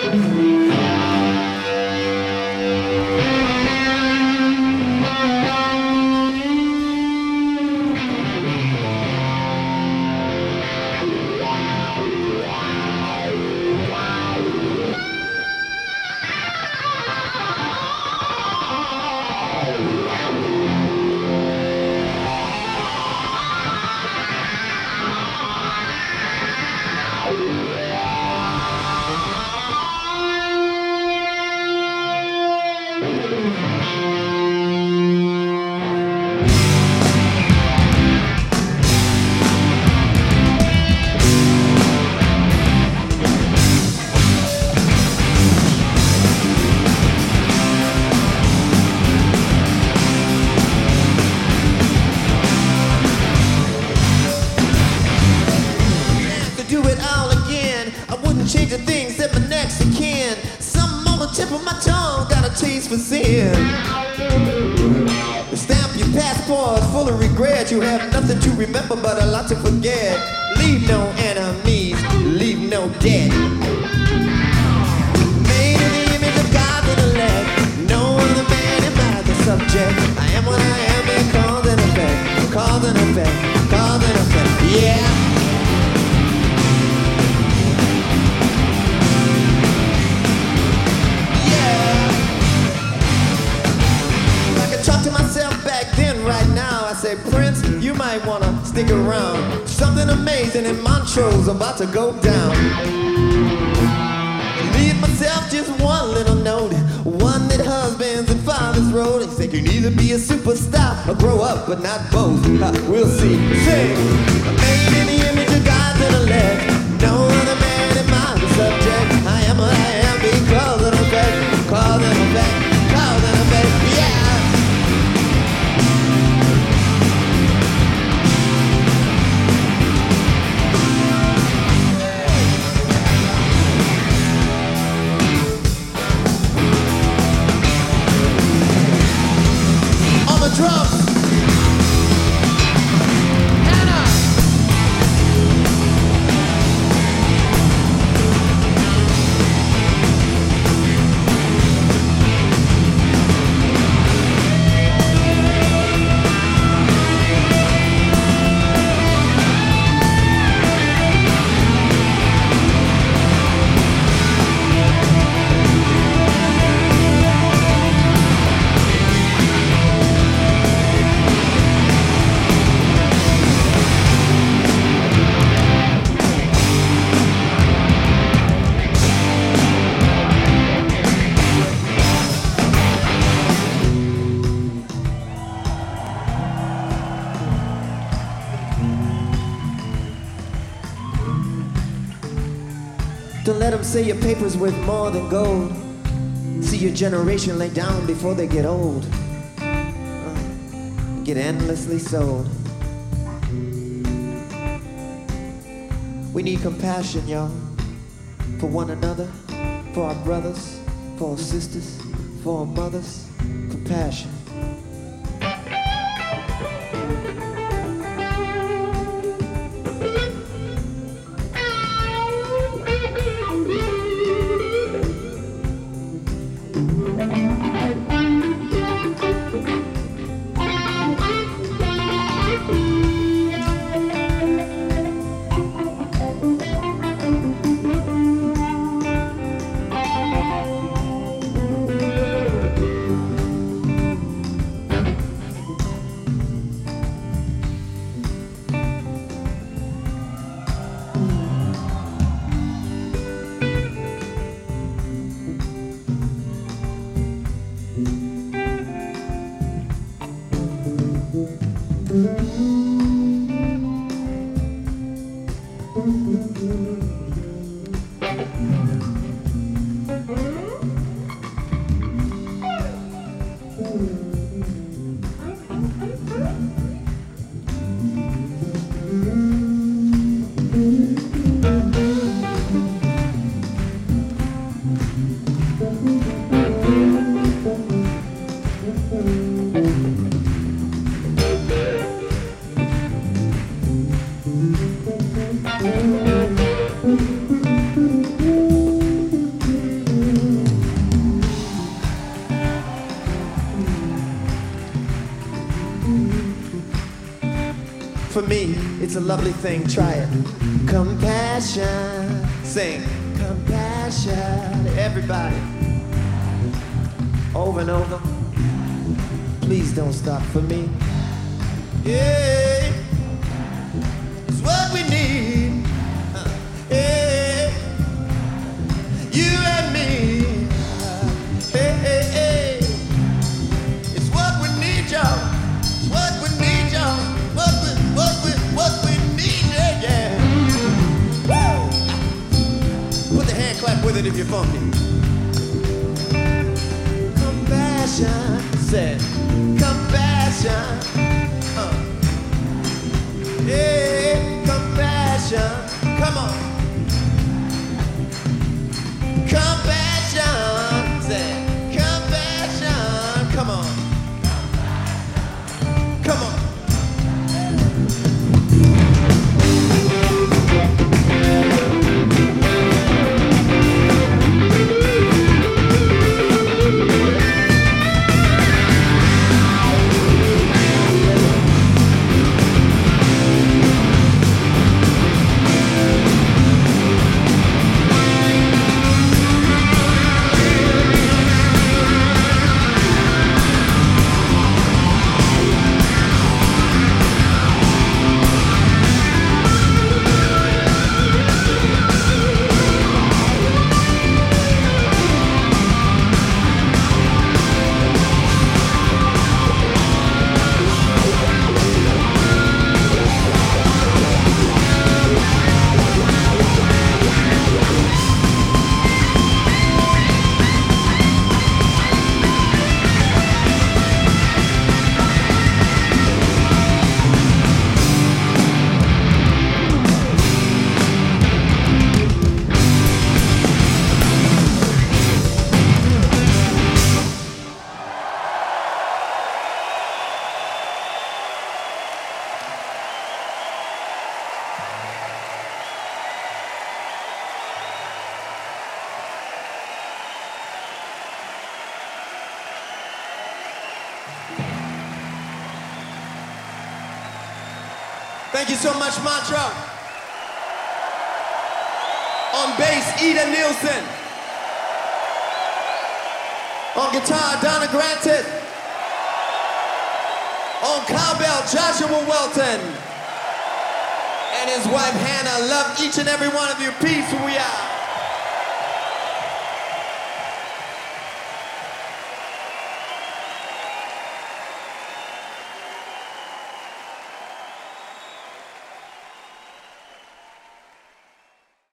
to of regret. You have nothing to remember but a lot to forget. Leave no say, Prince, you might wanna stick around. Something amazing in Montreux about to go down. Leave myself just one little note, one that husbands and fathers wrote. They say you can either be a superstar or grow up, but not both. We'll see. Sing. Made in the image of God and elect. No drums. Don't let them say your paper's worth more than gold. See your generation lay down before they get old. Uh, get endlessly sold. We need compassion, y'all. For one another, for our brothers, for our sisters, for our mothers. Compassion. Música for me, it's a lovely thing. Try it. Compassion. Sing. Compassion. Everybody. Over and over. Please don't stop for me. Yeah. It if you're funky. Compassion, said. Compassion. Uh. Yeah, compassion. Come on. Thank you so much, Montreux. On bass, Ida Nielsen. On guitar, Donna Grantis. On cowbell, Joshua Welton. And his wife, Hannah. Love each and every one of you. Peace, we are.